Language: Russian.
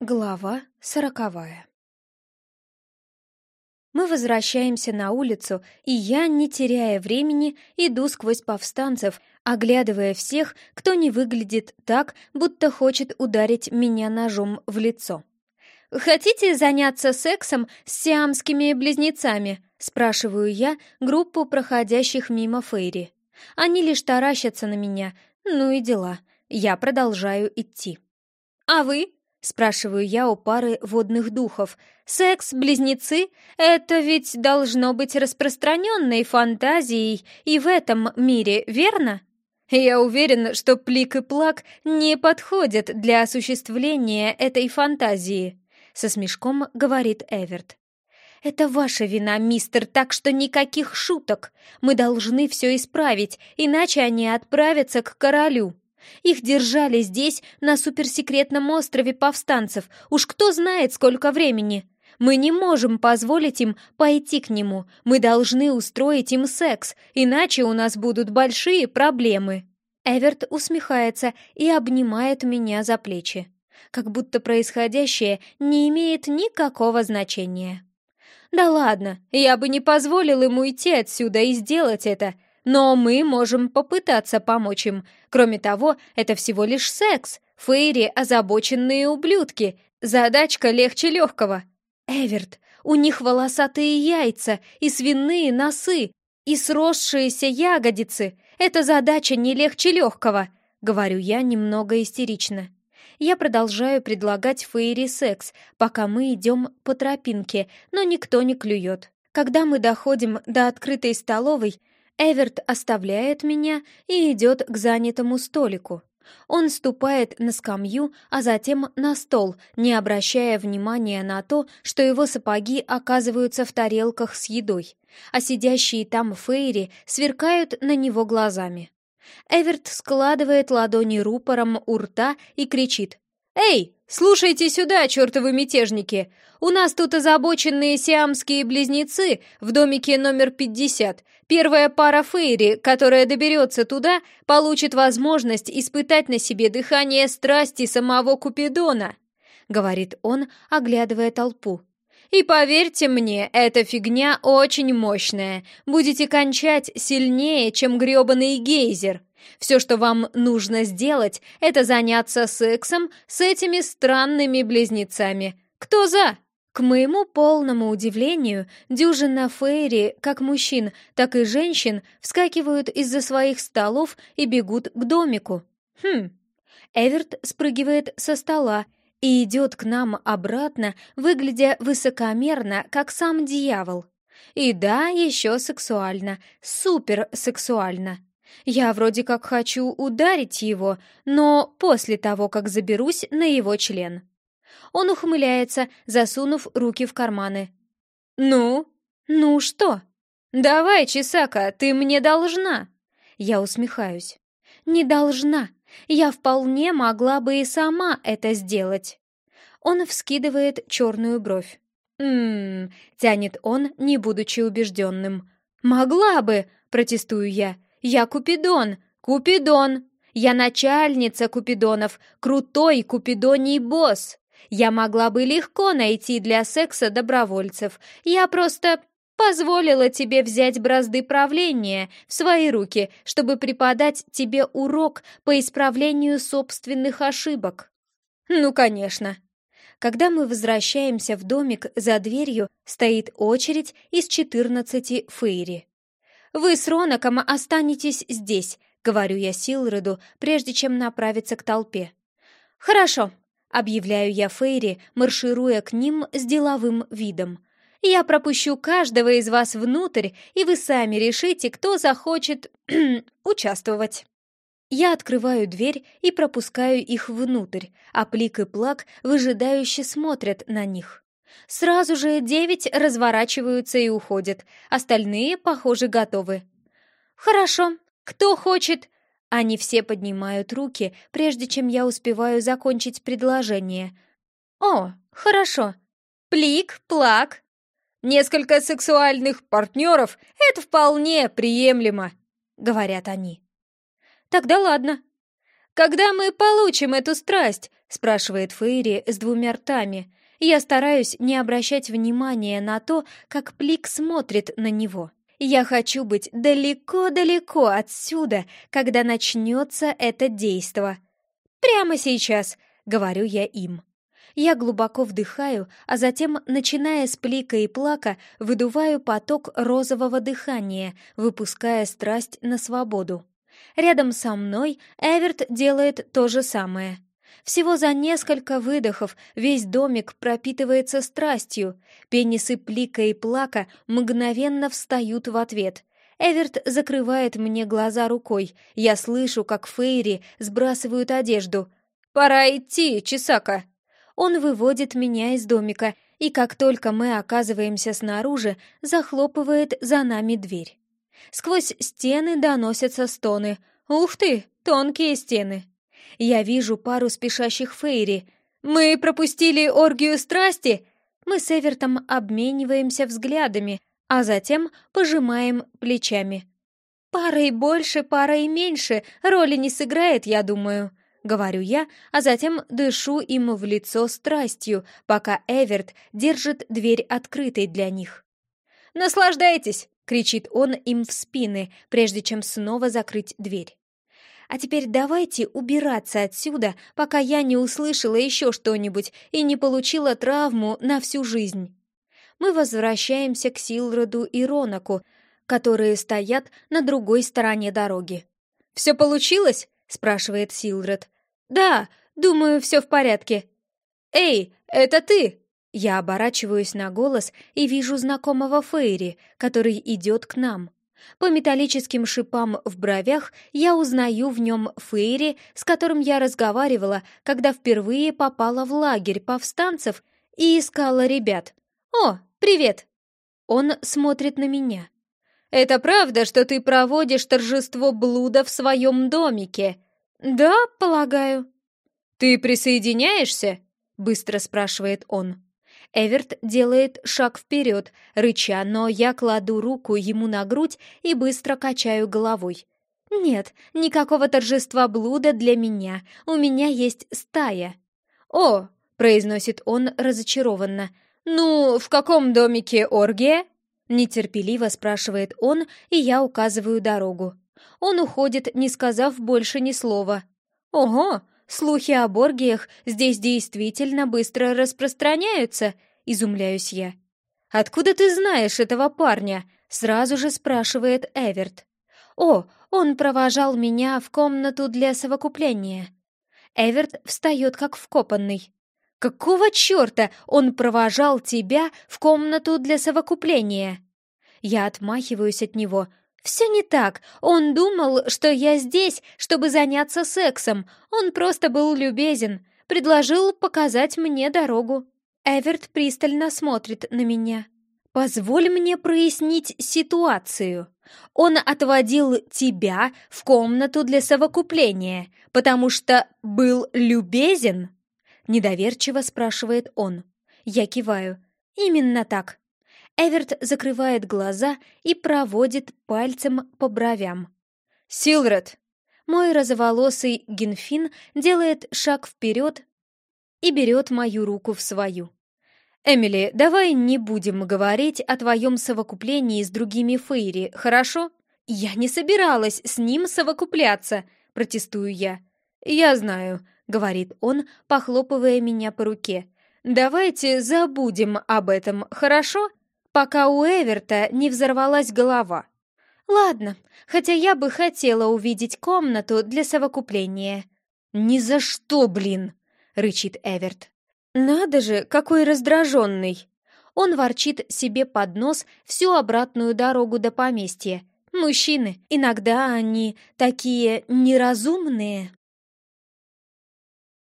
Глава сороковая Мы возвращаемся на улицу, и я, не теряя времени, иду сквозь повстанцев, оглядывая всех, кто не выглядит так, будто хочет ударить меня ножом в лицо. «Хотите заняться сексом с сиамскими близнецами?» — спрашиваю я группу проходящих мимо Фейри. Они лишь таращатся на меня, ну и дела. Я продолжаю идти. «А вы?» — спрашиваю я у пары водных духов. «Секс, близнецы — это ведь должно быть распространенной фантазией и в этом мире, верно?» «Я уверен, что плик и плак не подходят для осуществления этой фантазии», — со смешком говорит Эверт. «Это ваша вина, мистер, так что никаких шуток. Мы должны все исправить, иначе они отправятся к королю». Их держали здесь, на суперсекретном острове повстанцев, уж кто знает, сколько времени. Мы не можем позволить им пойти к нему, мы должны устроить им секс, иначе у нас будут большие проблемы». Эверт усмехается и обнимает меня за плечи, как будто происходящее не имеет никакого значения. «Да ладно, я бы не позволил ему уйти отсюда и сделать это», но мы можем попытаться помочь им. Кроме того, это всего лишь секс. Фейри — озабоченные ублюдки. Задачка легче легкого. Эверт, у них волосатые яйца и свиные носы, и сросшиеся ягодицы. Эта задача не легче легкого, говорю я немного истерично. Я продолжаю предлагать Фейри секс, пока мы идем по тропинке, но никто не клюет. Когда мы доходим до открытой столовой, Эверт оставляет меня и идет к занятому столику. Он ступает на скамью, а затем на стол, не обращая внимания на то, что его сапоги оказываются в тарелках с едой, а сидящие там фейри сверкают на него глазами. Эверт складывает ладони рупором у рта и кричит «Эй, слушайте сюда, чертовы мятежники! У нас тут озабоченные сиамские близнецы в домике номер 50. Первая пара Фейри, которая доберется туда, получит возможность испытать на себе дыхание страсти самого Купидона», — говорит он, оглядывая толпу. «И поверьте мне, эта фигня очень мощная. Будете кончать сильнее, чем грёбаный гейзер. Все, что вам нужно сделать, это заняться сексом с этими странными близнецами. Кто за?» К моему полному удивлению, дюжина фейри, как мужчин, так и женщин, вскакивают из-за своих столов и бегут к домику. Хм. Эверт спрыгивает со стола и идет к нам обратно, выглядя высокомерно, как сам дьявол. И да, еще сексуально, супер сексуально. Я вроде как хочу ударить его, но после того, как заберусь на его член. Он ухмыляется, засунув руки в карманы. «Ну? Ну что? Давай, Чесака, ты мне должна!» Я усмехаюсь. «Не должна. Я вполне могла бы и сама это сделать». Он вскидывает черную бровь. «Ммм...» — тянет он, не будучи убежденным. «Могла бы!» — протестую я. «Я Купидон! Купидон! Я начальница Купидонов, крутой Купидоний босс!» Я могла бы легко найти для секса добровольцев. Я просто позволила тебе взять бразды правления в свои руки, чтобы преподать тебе урок по исправлению собственных ошибок. Ну, конечно. Когда мы возвращаемся в домик, за дверью стоит очередь из 14 фейри. «Вы с Ронаком останетесь здесь», — говорю я Силреду, прежде чем направиться к толпе. «Хорошо», Объявляю я Фейри, маршируя к ним с деловым видом. «Я пропущу каждого из вас внутрь, и вы сами решите, кто захочет участвовать». Я открываю дверь и пропускаю их внутрь, а Плик и Плак выжидающе смотрят на них. Сразу же девять разворачиваются и уходят, остальные, похоже, готовы. «Хорошо, кто хочет они все поднимают руки, прежде чем я успеваю закончить предложение. «О, хорошо. Плик, плак. Несколько сексуальных партнеров — это вполне приемлемо», — говорят они. «Тогда ладно. Когда мы получим эту страсть?» — спрашивает Фейри с двумя ртами. Я стараюсь не обращать внимания на то, как Плик смотрит на него. Я хочу быть далеко-далеко отсюда, когда начнется это действо. Прямо сейчас, говорю я им. Я глубоко вдыхаю, а затем, начиная с плика и плака, выдуваю поток розового дыхания, выпуская страсть на свободу. Рядом со мной Эверт делает то же самое. Всего за несколько выдохов весь домик пропитывается страстью. Пенисы Плика и Плака мгновенно встают в ответ. Эверт закрывает мне глаза рукой. Я слышу, как Фейри сбрасывают одежду. «Пора идти, Чесака!» Он выводит меня из домика, и как только мы оказываемся снаружи, захлопывает за нами дверь. Сквозь стены доносятся стоны. «Ух ты, тонкие стены!» Я вижу пару спешащих Фейри. «Мы пропустили оргию страсти!» Мы с Эвертом обмениваемся взглядами, а затем пожимаем плечами. «Парой больше, парой меньше, роли не сыграет, я думаю», — говорю я, а затем дышу им в лицо страстью, пока Эверт держит дверь открытой для них. «Наслаждайтесь!» — кричит он им в спины, прежде чем снова закрыть дверь. А теперь давайте убираться отсюда, пока я не услышала еще что-нибудь и не получила травму на всю жизнь. Мы возвращаемся к Силроду и Ронаку, которые стоят на другой стороне дороги. «Все получилось?» — спрашивает Силред. «Да, думаю, все в порядке». «Эй, это ты?» Я оборачиваюсь на голос и вижу знакомого Фейри, который идет к нам. По металлическим шипам в бровях я узнаю в нем Фейри, с которым я разговаривала, когда впервые попала в лагерь повстанцев и искала ребят. «О, привет!» Он смотрит на меня. «Это правда, что ты проводишь торжество блуда в своем домике?» «Да, полагаю». «Ты присоединяешься?» — быстро спрашивает он. Эверт делает шаг вперед, рыча, но я кладу руку ему на грудь и быстро качаю головой. «Нет, никакого торжества блуда для меня. У меня есть стая». «О!» — произносит он разочарованно. «Ну, в каком домике оргия?» Нетерпеливо спрашивает он, и я указываю дорогу. Он уходит, не сказав больше ни слова. «Ого! Слухи о Боргиях здесь действительно быстро распространяются, изумляюсь я. Откуда ты знаешь этого парня? Сразу же спрашивает Эверт. О, он провожал меня в комнату для совокупления. Эверт встает как вкопанный. Какого черта он провожал тебя в комнату для совокупления? Я отмахиваюсь от него, «Все не так. Он думал, что я здесь, чтобы заняться сексом. Он просто был любезен. Предложил показать мне дорогу». Эверт пристально смотрит на меня. «Позволь мне прояснить ситуацию. Он отводил тебя в комнату для совокупления, потому что был любезен?» Недоверчиво спрашивает он. Я киваю. «Именно так. Эверт закрывает глаза и проводит пальцем по бровям. «Силред!» Мой розоволосый Генфин делает шаг вперед и берет мою руку в свою. «Эмили, давай не будем говорить о твоем совокуплении с другими Фейри, хорошо?» «Я не собиралась с ним совокупляться», — протестую я. «Я знаю», — говорит он, похлопывая меня по руке. «Давайте забудем об этом, хорошо?» пока у Эверта не взорвалась голова. «Ладно, хотя я бы хотела увидеть комнату для совокупления». «Ни за что, блин!» — рычит Эверт. «Надо же, какой раздраженный!» Он ворчит себе под нос всю обратную дорогу до поместья. «Мужчины, иногда они такие неразумные».